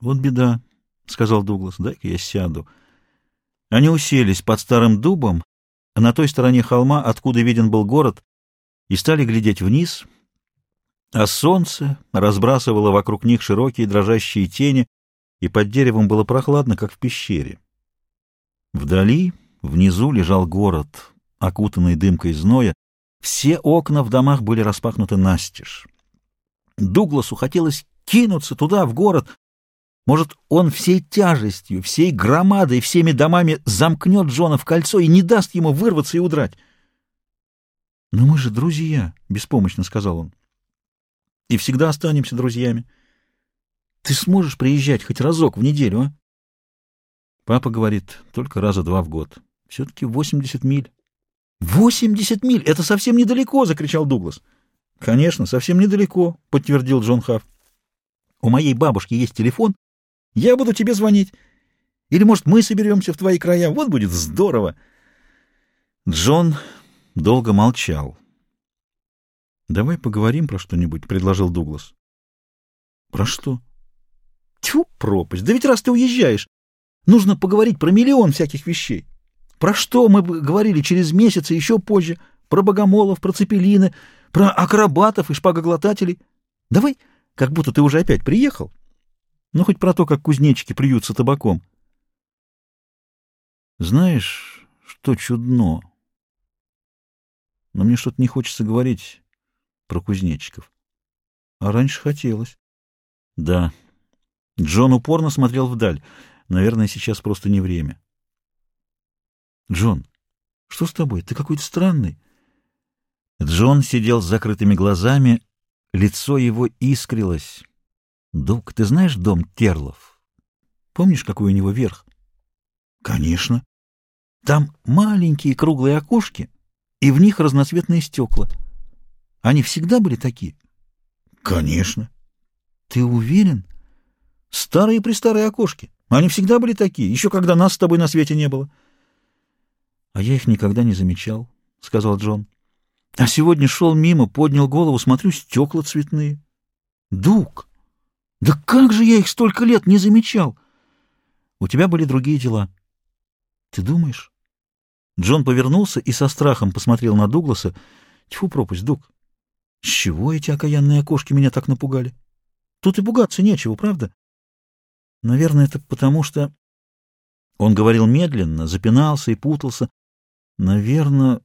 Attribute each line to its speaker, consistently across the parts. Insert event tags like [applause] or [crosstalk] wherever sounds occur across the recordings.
Speaker 1: Вот беда, — сказал Дуглас. — Дай-ка я сяду. Они уселись под старым дубом, а на той стороне холма, откуда виден был город, и стали глядеть вниз, а солнце разбрасывало вокруг них широкие дрожащие тени, и под деревом было прохладно, как в пещере. Вдали, внизу, лежал город, окутанный дымкой зноя, все окна в домах были распахнуты настежь. Дугласу хотелось кинуться туда, в город. Может, он всей тяжестью, всей громадой, всеми домами замкнет Джона в кольцо и не даст ему вырваться и удрать. — Но мы же друзья, — беспомощно сказал он. — И всегда останемся друзьями. Ты сможешь приезжать хоть разок в неделю, а? Папа говорит, только раза два в год. Все-таки 80 миль. «Восемьдесят миль! Это совсем недалеко!» — закричал Дуглас. «Конечно, совсем недалеко», — подтвердил Джон Хафф. «У моей бабушки есть телефон. Я буду тебе звонить. Или, может, мы соберемся в твои края. Вот будет здорово!» Джон долго молчал. «Давай поговорим про что-нибудь», — предложил Дуглас. «Про что?» «Тьфу, пропасть! Да ведь раз ты уезжаешь, нужно поговорить про миллион всяких вещей. Про что мы говорили через месяц и еще позже? Про богомолов, про цепелины, про акробатов и шпагоглотателей. Давай, как будто ты уже опять приехал. Ну, хоть про то, как кузнечики плюются табаком. Знаешь, что чудно? Но мне что-то не хочется говорить про кузнечиков. А раньше хотелось. Да. Джон упорно смотрел вдаль. Наверное, сейчас просто не время. Джон, что с тобой? Ты какой-то странный. Джон сидел с закрытыми глазами, лицо его искрилось. Дук, ты знаешь дом Терлов? Помнишь, какой у него верх? Конечно. Там маленькие круглые окошки, и в них разноцветные стекла. Они всегда были такие? Конечно. Ты уверен? Старые-престарые окошки. Они всегда были такие, еще когда нас с тобой на свете не было. — а я их никогда не замечал, — сказал Джон. А сегодня шел мимо, поднял голову, смотрю, стекла цветные. Дук! Да как же я их столько лет не замечал? У тебя были другие дела. Ты думаешь? Джон повернулся и со страхом посмотрел на Дугласа. Тьфу, пропасть, Дук. С чего эти окаянные окошки меня так напугали? Тут и пугаться нечего, правда? Наверное, это потому что... Он говорил медленно, запинался и путался, Наверное,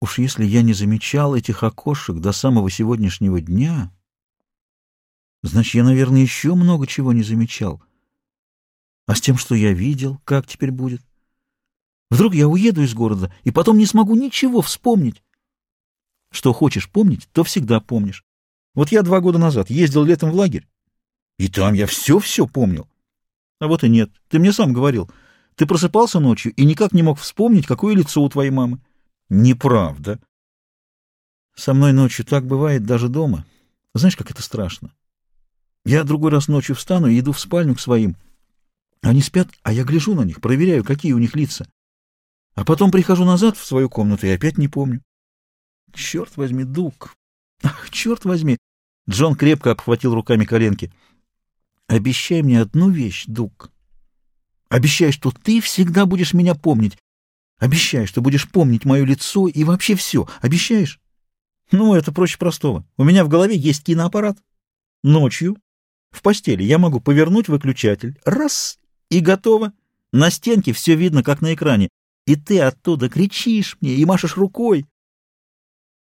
Speaker 1: уж если я не замечал этих окошек до самого сегодняшнего дня, значит, я, наверное, еще много чего не замечал. А с тем, что я видел, как теперь будет? Вдруг я уеду из города и потом не смогу ничего вспомнить. Что хочешь помнить, то всегда помнишь. Вот я два года назад ездил летом в лагерь, и там я все-все помнил. А вот и нет, ты мне сам говорил — ты просыпался ночью и никак не мог вспомнить, какое лицо у твоей мамы. Неправда. Со мной ночью так бывает даже дома. Знаешь, как это страшно? Я другой раз ночью встану и иду в спальню к своим. Они спят, а я гляжу на них, проверяю, какие у них лица. А потом прихожу назад в свою комнату и опять не помню. Черт возьми, Дук! [laughs] Ах, черт возьми! Джон крепко обхватил руками коленки. Обещай мне одну вещь, Дук. Обещай, что ты всегда будешь меня помнить. Обещай, что будешь помнить мое лицо и вообще все. Обещаешь? Ну, это проще простого. У меня в голове есть киноаппарат. Ночью в постели я могу повернуть выключатель. Раз — и готово. На стенке все видно, как на экране. И ты оттуда кричишь мне и машешь рукой.